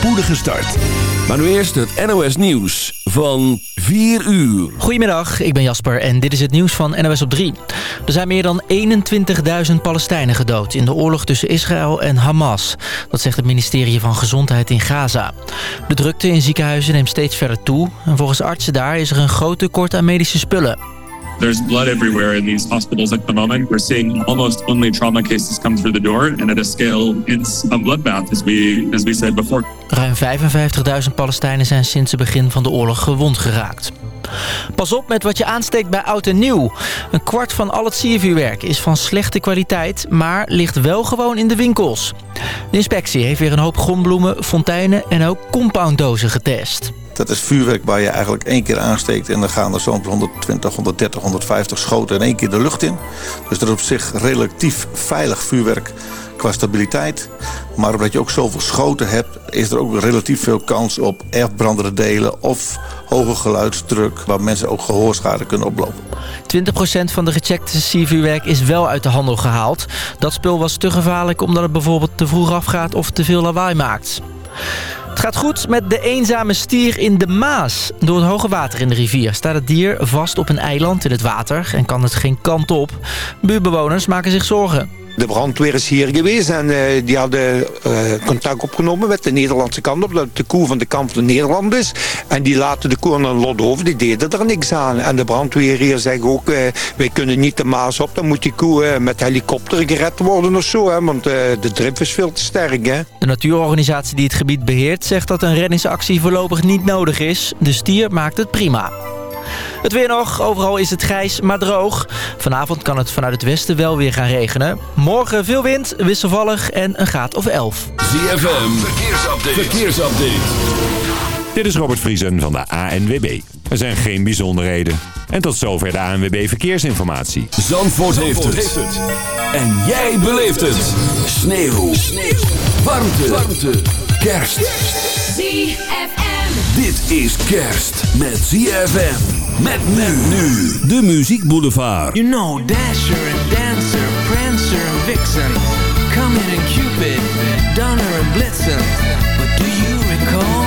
spoedige start. Maar nu eerst het NOS Nieuws van 4 uur. Goedemiddag, ik ben Jasper en dit is het nieuws van NOS op 3. Er zijn meer dan 21.000 Palestijnen gedood in de oorlog tussen Israël en Hamas. Dat zegt het ministerie van Gezondheid in Gaza. De drukte in ziekenhuizen neemt steeds verder toe. En volgens artsen daar is er een groot tekort aan medische spullen. There's blood everywhere in these hospitals at the moment. We're seeing almost only trauma cases come through the door. And at a scale, it's a bloodbath, as we, we said before. Ruim 55.000 Palestijnen zijn sinds het begin van de oorlog gewond geraakt. Pas op met wat je aansteekt bij oud en nieuw. Een kwart van al het siervuurwerk is van slechte kwaliteit, maar ligt wel gewoon in de winkels. De inspectie heeft weer een hoop gombloemen, fonteinen en ook compounddozen getest. Dat is vuurwerk waar je eigenlijk één keer aansteekt... en dan gaan er zo'n 120, 130, 150 schoten in één keer de lucht in. Dus dat is op zich relatief veilig vuurwerk qua stabiliteit. Maar omdat je ook zoveel schoten hebt... is er ook relatief veel kans op erfbrandende delen... of hoge geluidsdruk waar mensen ook gehoorschade kunnen oplopen. 20% van de gecheckte siervuurwerk is wel uit de handel gehaald. Dat spul was te gevaarlijk omdat het bijvoorbeeld te vroeg afgaat... of te veel lawaai maakt. Het gaat goed met de eenzame stier in de Maas. Door het hoge water in de rivier staat het dier vast op een eiland in het water... en kan het geen kant op. Buurbewoners maken zich zorgen. De brandweer is hier geweest en uh, die hadden uh, contact opgenomen met de Nederlandse kant op. Dat de koe van de kant van Nederland is. En die laten de koe aan een lot over. Die deden er niks aan. En de brandweer hier zegt ook, uh, wij kunnen niet de Maas op. Dan moet die koe met helikopter gered worden of zo. Hè, want de drip is veel te sterk. Hè. De natuurorganisatie die het gebied beheert zegt dat een reddingsactie voorlopig niet nodig is. De stier maakt het prima. Het weer nog. Overal is het grijs, maar droog. Vanavond kan het vanuit het westen wel weer gaan regenen. Morgen veel wind, wisselvallig en een graad of 11. ZFM, verkeersupdate. verkeersupdate. Dit is Robert Vriesen van de ANWB. Er zijn geen bijzonderheden. En tot zover de ANWB Verkeersinformatie. Zandvoort, heeft, het. En jij beleeft het. Sneeuw. Sneeuw. Warmte. Warmte. Kerst. ZFM. Dit is kerst met ZFM. Met men nu. De Muziek Boulevard. You know Dasher and Dancer, Prancer and Vixen. Comet and Cupid, Donner and Blitzen. But do you recall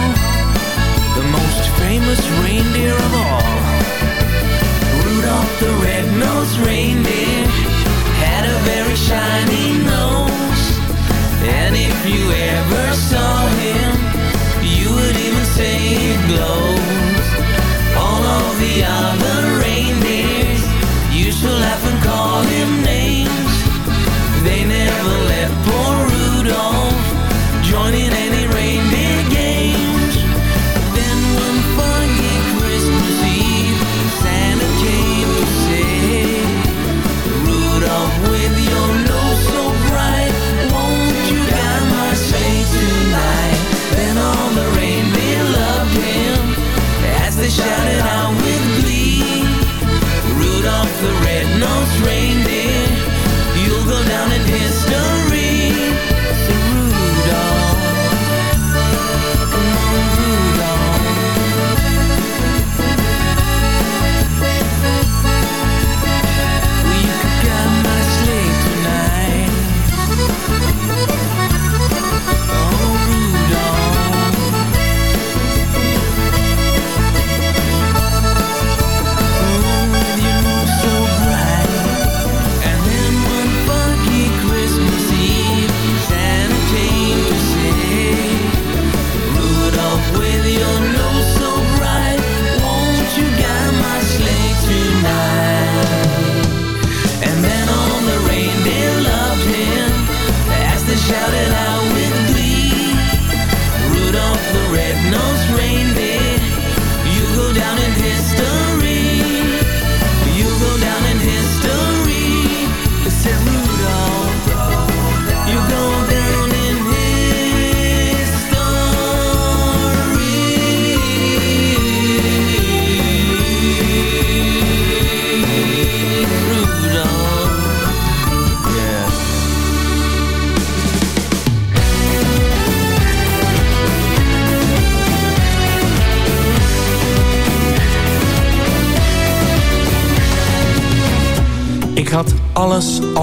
the most famous reindeer of all? Rudolph the red-nosed reindeer had a very shiny nose. And if you ever saw him, you would even say it glows. The other reindeers used laugh and call him names. They never let poor Rudolph join in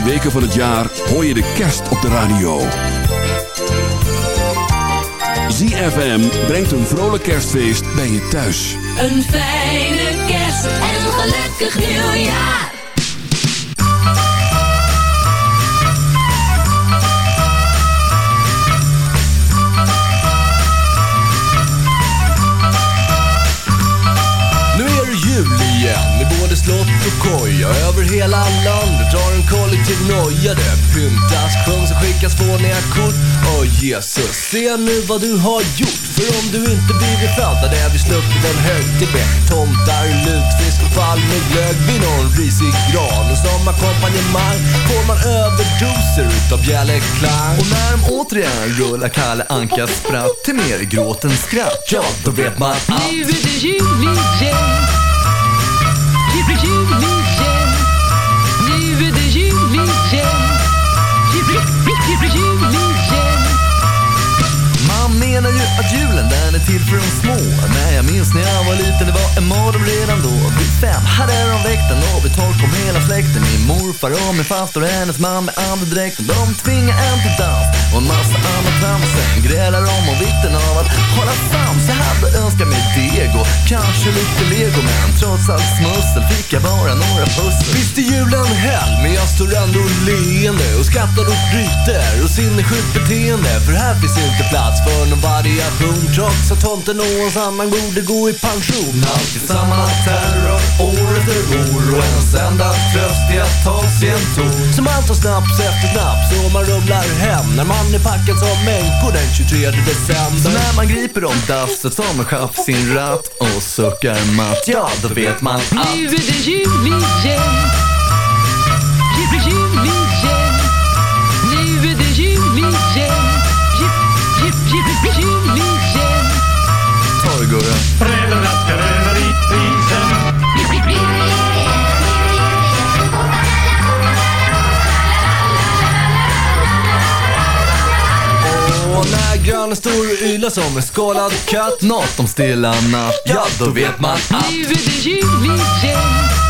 Laatste weken van het jaar hoor je de kerst op de radio. ZFM brengt een vrolijk kerstfeest bij je thuis. Een fijne kerst en een gelukkig nieuwjaar. Nu är det jul igen med både slott och koja Över hela landet till kollektiv noja Det pyntas, sjungs och skickas fåniga kort Åh Jesus, se nu vad du har gjort För om du inte blivit född hade vi sluppit en högtid med Tomtar, lutfisk och palmeglögg vid någon risig gran Och som ackompanjemang får man överdoser utav bjällerklang Och när de återigen rullar Kalle Ankas spratt till mer gråt än skratt Ja, då vet man att Nu är det jul igen. Är till för de små. Nej, jag minns när jag var liten, det var en morgon redan då. Vid fem hade de väckt en och vid tolv kom hela släkten. Min morfar och min faster och hennes man med andedräkten De tvingar en till dans och en massa annat trams Sen grälar om om vikten av att hålla sams Jag hade önskat mig deg och kanske lite lego Men trots allt smussel fick jag bara några pussel. Visst är julen hell, men jag står ändå leende och skrattar och bryter och sinnessjukt beteende. För här finns inte plats för någon variation Trots Vissa tomten och hans annan borde gå i pension. Alltid samma terror, år efter år och ens enda tröst är att ta sig en ton. Så man tar snaps efter snaps och man rumlar hem när man är packad som mänko den 23 december. Så när man griper om dasset som en chef sin ratt och suckar matt, ja då vet man att nu är det jul igen. Jul, jul. grann en stor yla som en skalad katt. Nåt om stilla natt, ja då vet man att... Nu är det jul juligäng.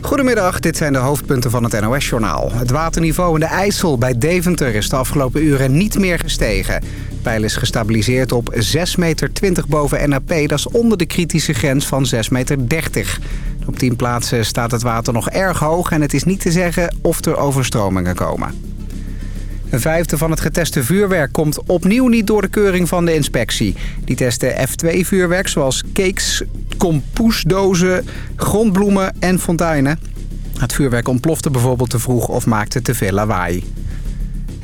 Goedemiddag, dit zijn de hoofdpunten van het NOS-journaal. Het waterniveau in de IJssel bij Deventer is de afgelopen uren niet meer gestegen. Het peil is gestabiliseerd op 6,20 meter boven NAP. Dat is onder de kritische grens van 6,30 meter. Op 10 plaatsen staat het water nog erg hoog... en het is niet te zeggen of er overstromingen komen. Een vijfde van het geteste vuurwerk komt opnieuw niet door de keuring van de inspectie. Die testen F2-vuurwerk zoals cakes, kompoesdozen, grondbloemen en fonteinen. Het vuurwerk ontplofte bijvoorbeeld te vroeg of maakte te veel lawaai.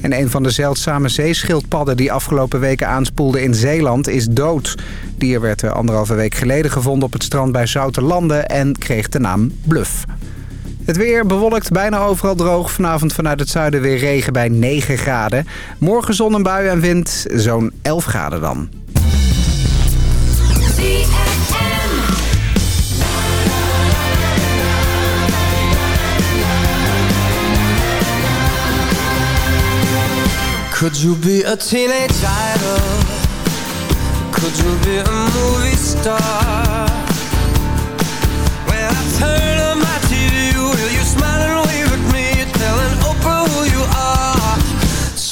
En een van de zeldzame zeeschildpadden die afgelopen weken aanspoelde in Zeeland is dood. Dier werd er anderhalve week geleden gevonden op het strand bij Zoutelanden en kreeg de naam Bluff. Het weer bewolkt, bijna overal droog. Vanavond vanuit het zuiden weer regen bij 9 graden. Morgen zon en bui en wind, zo'n 11 graden dan. Could you be a teenage idol? Could you be a movie star? When I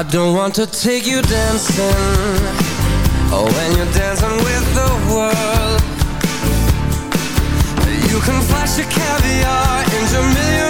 I don't want to take you dancing. Oh, when you're dancing with the world. You can flash your caviar into million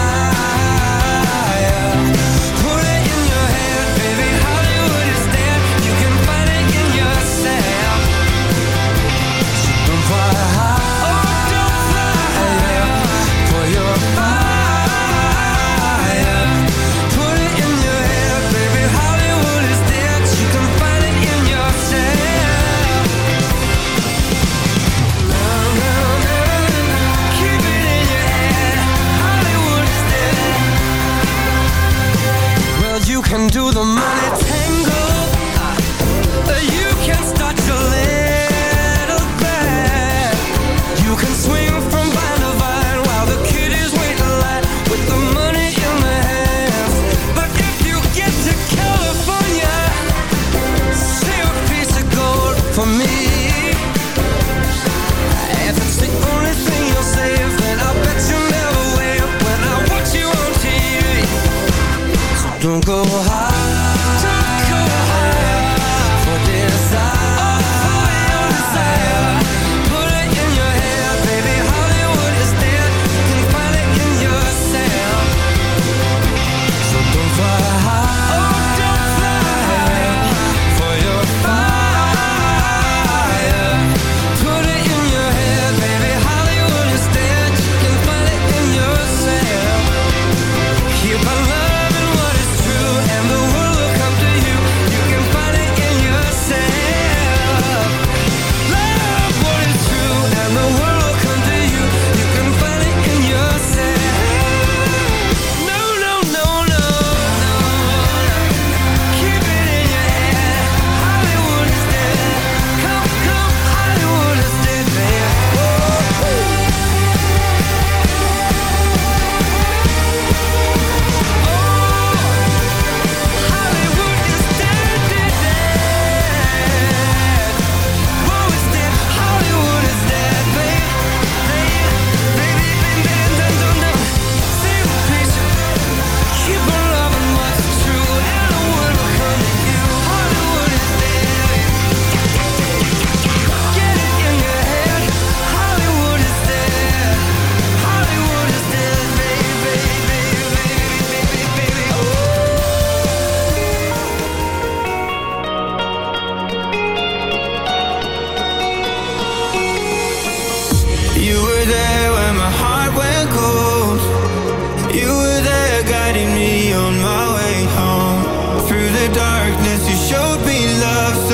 Me.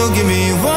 you give me one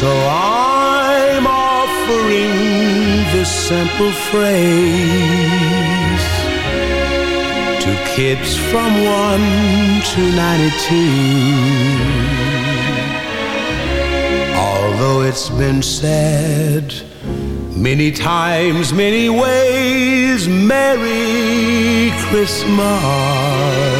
So I'm offering this simple phrase To kids from 1 to 92 Although it's been said Many times, many ways Merry Christmas.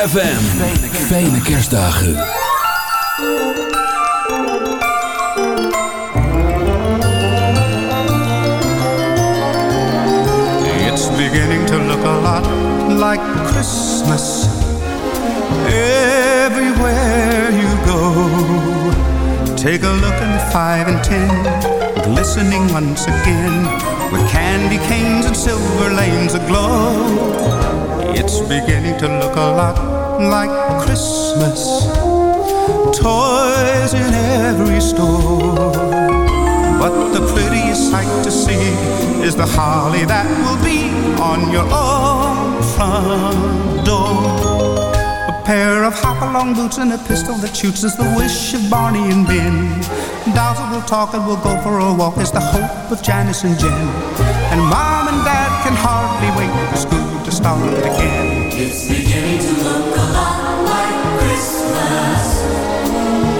ZFM. Fijne kerstdagen. It's beginning to look a lot like Christmas everywhere you go. Take a look in the five and ten, glistening once again with candy canes and silver lanes aglow. It's beginning to look a lot like Christmas. Toys in every store. But the prettiest sight to see is the holly that will be on your own front door. A pair of hop-along boots and a pistol that shoots is the wish of Barney and Ben. That will talk and will go for a walk is the hope of Janice and Jen. And Mom and Dad can hardly wait for school to start again. It's beginning to look a lot like Christmas.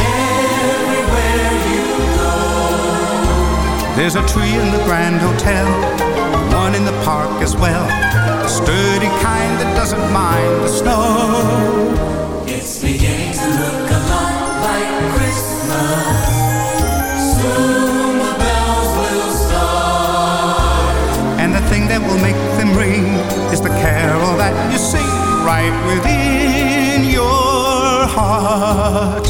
Everywhere you go. There's a tree in the Grand Hotel, one in the park as well. A sturdy kind that doesn't mind the snow. It's beginning to look a lot like Christmas. Right within your heart.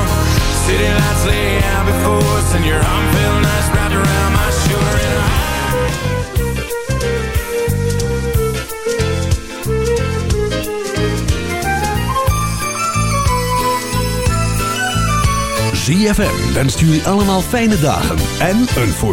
City lights lay out before us, nice around my shoulder. And I ZFM wenst jullie allemaal fijne dagen en een voorspoedig